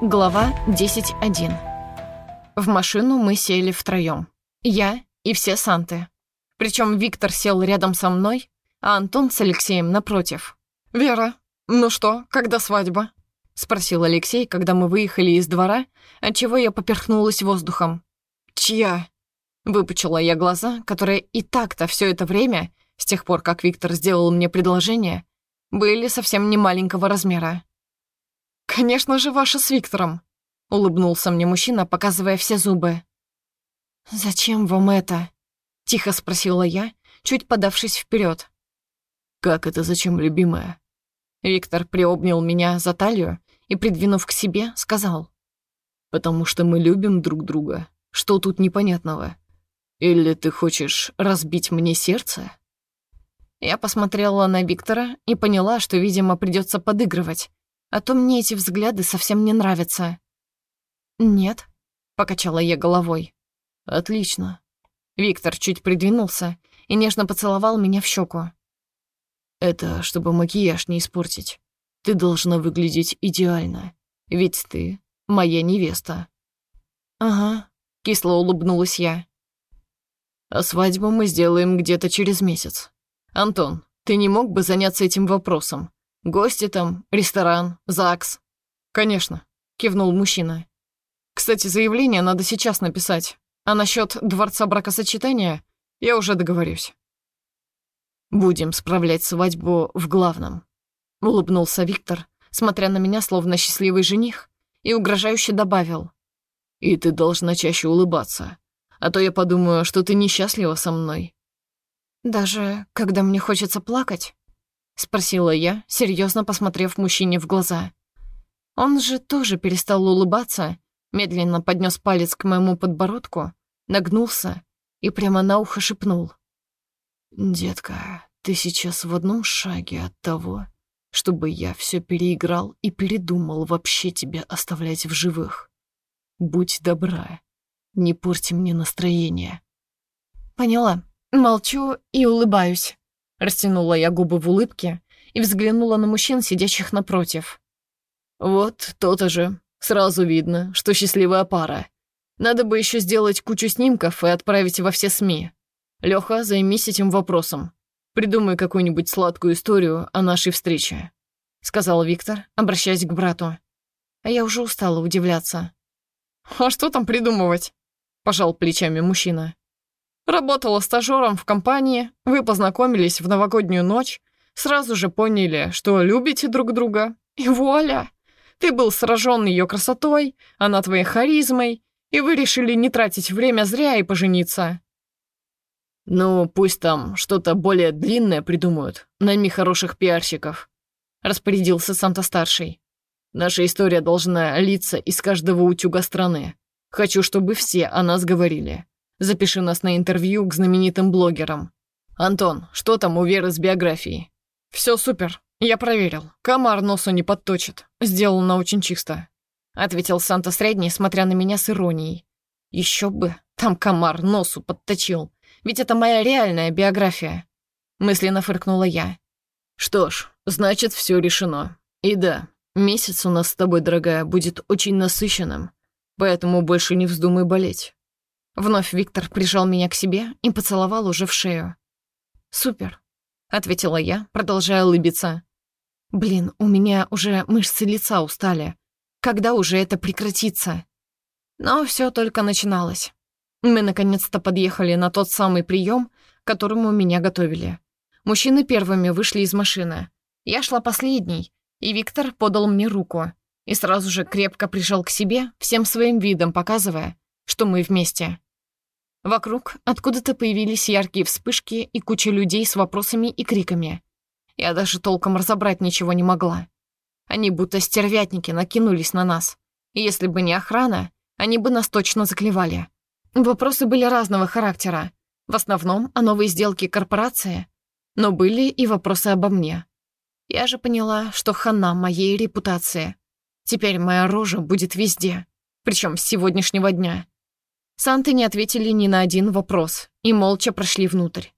Глава 10.1 В машину мы сели втроем. Я и все Санты. Причем Виктор сел рядом со мной, а Антон с Алексеем напротив. «Вера, ну что, когда свадьба?» — спросил Алексей, когда мы выехали из двора, отчего я поперхнулась воздухом. «Чья?» — выпучила я глаза, которые и так-то все это время, с тех пор, как Виктор сделал мне предложение, были совсем не маленького размера. «Конечно же, ваша с Виктором», — улыбнулся мне мужчина, показывая все зубы. «Зачем вам это?» — тихо спросила я, чуть подавшись вперед. «Как это зачем, любимая?» Виктор приобнял меня за талию и, придвинув к себе, сказал. «Потому что мы любим друг друга. Что тут непонятного? Или ты хочешь разбить мне сердце?» Я посмотрела на Виктора и поняла, что, видимо, придется подыгрывать, а то мне эти взгляды совсем не нравятся». «Нет», — покачала я головой. «Отлично». Виктор чуть придвинулся и нежно поцеловал меня в щеку. «Это чтобы макияж не испортить. Ты должна выглядеть идеально, ведь ты моя невеста». «Ага», — кисло улыбнулась я. «А свадьбу мы сделаем где-то через месяц. Антон, ты не мог бы заняться этим вопросом? Гости там, ресторан, ЗАГС». «Конечно», — кивнул мужчина. «Кстати, заявление надо сейчас написать, а насчет дворца бракосочетания я уже договорюсь». «Будем справлять свадьбу в главном», — улыбнулся Виктор, смотря на меня словно счастливый жених, и угрожающе добавил. «И ты должна чаще улыбаться, а то я подумаю, что ты несчастлива со мной». «Даже когда мне хочется плакать?» — спросила я, серьезно посмотрев мужчине в глаза. Он же тоже перестал улыбаться, медленно поднес палец к моему подбородку, нагнулся и прямо на ухо шепнул. «Детка, ты сейчас в одном шаге от того, чтобы я все переиграл и передумал вообще тебя оставлять в живых. Будь добра, не порти мне настроение». «Поняла. Молчу и улыбаюсь». Растянула я губы в улыбке и взглянула на мужчин, сидящих напротив. «Вот то-то же. Сразу видно, что счастливая пара. Надо бы еще сделать кучу снимков и отправить во все СМИ. Леха, займись этим вопросом. Придумай какую-нибудь сладкую историю о нашей встрече», — сказал Виктор, обращаясь к брату. А я уже устала удивляться. «А что там придумывать?» — пожал плечами мужчина. Работала стажером в компании, вы познакомились в новогоднюю ночь, сразу же поняли, что любите друг друга, и вуаля! Ты был сражен ее красотой, она твоей харизмой, и вы решили не тратить время зря и пожениться. «Ну, пусть там что-то более длинное придумают, найми хороших пиарщиков», — распорядился Санта-старший. «Наша история должна литься из каждого утюга страны. Хочу, чтобы все о нас говорили. Запиши нас на интервью к знаменитым блогерам. Антон, что там у Веры с биографией? Все супер. Я проверил. Комар носу не подточит. Сделано очень чисто. Ответил Санта Средний, смотря на меня с иронией. Еще бы, там комар носу подточил. Ведь это моя реальная биография. Мысленно фыркнула я. Что ж, значит, все решено. И да, месяц у нас с тобой, дорогая, будет очень насыщенным. Поэтому больше не вздумай болеть. Вновь Виктор прижал меня к себе и поцеловал уже в шею. «Супер», — ответила я, продолжая улыбиться. «Блин, у меня уже мышцы лица устали. Когда уже это прекратится?» Но все только начиналось. Мы наконец-то подъехали на тот самый прием, к которому меня готовили. Мужчины первыми вышли из машины. Я шла последней, и Виктор подал мне руку и сразу же крепко прижал к себе, всем своим видом показывая, что мы вместе. Вокруг откуда-то появились яркие вспышки и куча людей с вопросами и криками. Я даже толком разобрать ничего не могла. Они будто стервятники накинулись на нас. И если бы не охрана, они бы нас точно заклевали. Вопросы были разного характера. В основном о новой сделке корпорации. Но были и вопросы обо мне. Я же поняла, что хана моей репутации. Теперь моя рожа будет везде. Причем с сегодняшнего дня. Санты не ответили ни на один вопрос и молча прошли внутрь.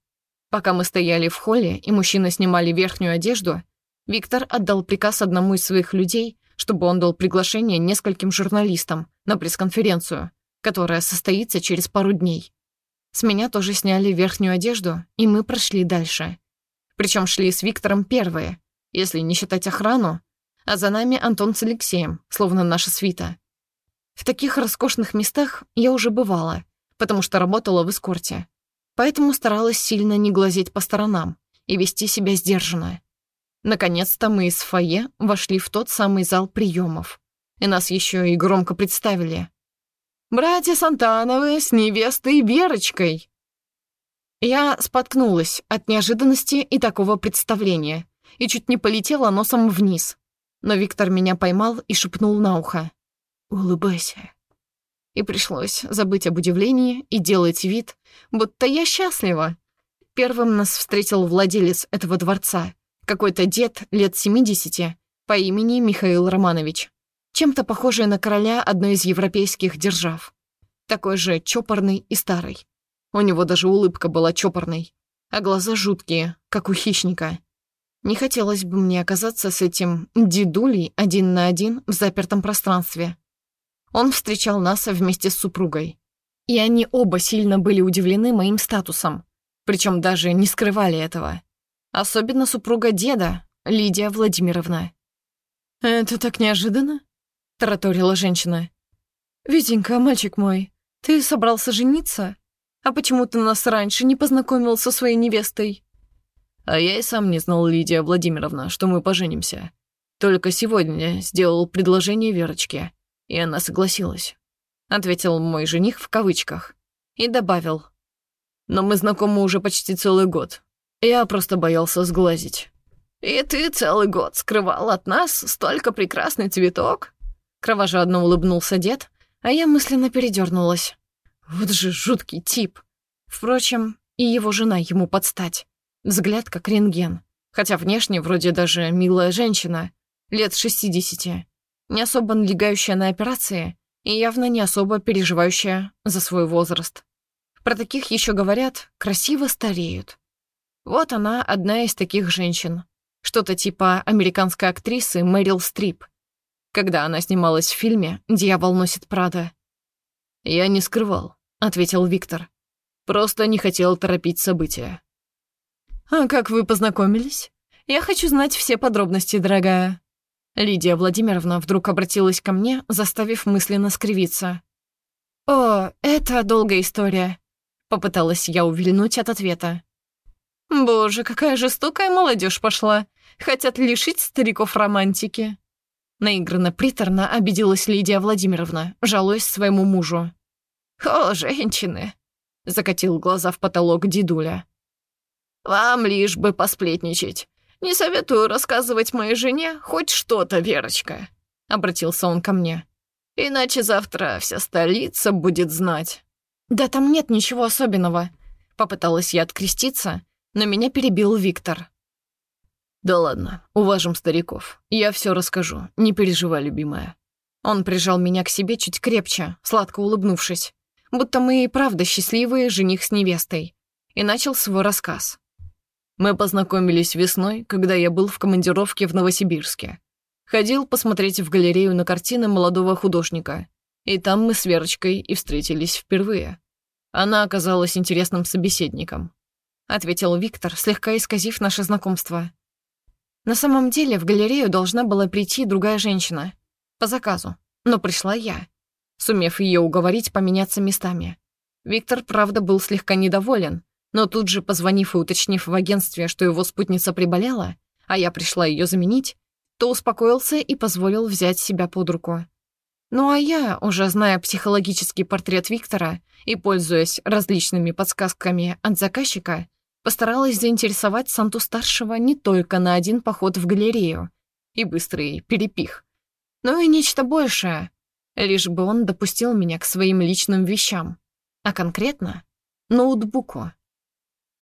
Пока мы стояли в холле и мужчины снимали верхнюю одежду, Виктор отдал приказ одному из своих людей, чтобы он дал приглашение нескольким журналистам на пресс-конференцию, которая состоится через пару дней. С меня тоже сняли верхнюю одежду, и мы прошли дальше. Причем шли с Виктором первые, если не считать охрану, а за нами Антон с Алексеем, словно наша свита. В таких роскошных местах я уже бывала, потому что работала в эскорте. Поэтому старалась сильно не глазеть по сторонам и вести себя сдержанно. Наконец-то мы из фойе вошли в тот самый зал приемов, и нас еще и громко представили. «Братья Сантановы с невестой Верочкой!» Я споткнулась от неожиданности и такого представления и чуть не полетела носом вниз. Но Виктор меня поймал и шепнул на ухо. «Улыбайся». И пришлось забыть об удивлении и делать вид, будто я счастлива. Первым нас встретил владелец этого дворца, какой-то дед лет 70 по имени Михаил Романович, чем-то похожий на короля одной из европейских держав. Такой же чопорный и старый. У него даже улыбка была чопорной, а глаза жуткие, как у хищника. Не хотелось бы мне оказаться с этим дедулей один на один в запертом пространстве. Он встречал нас вместе с супругой. И они оба сильно были удивлены моим статусом, причем даже не скрывали этого. Особенно супруга деда, Лидия Владимировна. «Это так неожиданно?» — тараторила женщина. «Витенька, мальчик мой, ты собрался жениться? А почему ты нас раньше не познакомил со своей невестой?» А я и сам не знал, Лидия Владимировна, что мы поженимся. Только сегодня сделал предложение Верочке, и она согласилась. Ответил мой жених в кавычках. И добавил. Но мы знакомы уже почти целый год. Я просто боялся сглазить. «И ты целый год скрывал от нас столько прекрасный цветок?» Кровожадно улыбнулся дед, а я мысленно передернулась. Вот же жуткий тип. Впрочем, и его жена ему подстать. Взгляд как рентген. Хотя внешне вроде даже милая женщина, лет 60, не особо налегающая на операции и явно не особо переживающая за свой возраст. Про таких еще говорят, красиво стареют. Вот она, одна из таких женщин. Что-то типа американской актрисы Мэрил Стрип, когда она снималась в фильме «Дьявол носит Прада». «Я не скрывал», — ответил Виктор. «Просто не хотел торопить события. «А как вы познакомились? Я хочу знать все подробности, дорогая». Лидия Владимировна вдруг обратилась ко мне, заставив мысленно скривиться. «О, это долгая история», — попыталась я увильнуть от ответа. «Боже, какая жестокая молодежь пошла! Хотят лишить стариков романтики!» Наигранно приторно обиделась Лидия Владимировна, жалуясь своему мужу. «О, женщины!» — закатил глаза в потолок дедуля. Вам лишь бы посплетничать. Не советую рассказывать моей жене хоть что-то, Верочка», — обратился он ко мне. «Иначе завтра вся столица будет знать». «Да там нет ничего особенного», — попыталась я откреститься, но меня перебил Виктор. «Да ладно, уважим стариков. Я все расскажу, не переживай, любимая». Он прижал меня к себе чуть крепче, сладко улыбнувшись, будто мы и правда счастливые жених с невестой, и начал свой рассказ. Мы познакомились весной, когда я был в командировке в Новосибирске. Ходил посмотреть в галерею на картины молодого художника. И там мы с Верочкой и встретились впервые. Она оказалась интересным собеседником. Ответил Виктор, слегка исказив наше знакомство. На самом деле в галерею должна была прийти другая женщина. По заказу. Но пришла я, сумев ее уговорить поменяться местами. Виктор, правда, был слегка недоволен, но тут же, позвонив и уточнив в агентстве, что его спутница приболела, а я пришла ее заменить, то успокоился и позволил взять себя под руку. Ну а я, уже зная психологический портрет Виктора и пользуясь различными подсказками от заказчика, постаралась заинтересовать Санту-старшего не только на один поход в галерею и быстрый перепих, но и нечто большее, лишь бы он допустил меня к своим личным вещам, а конкретно — ноутбуку.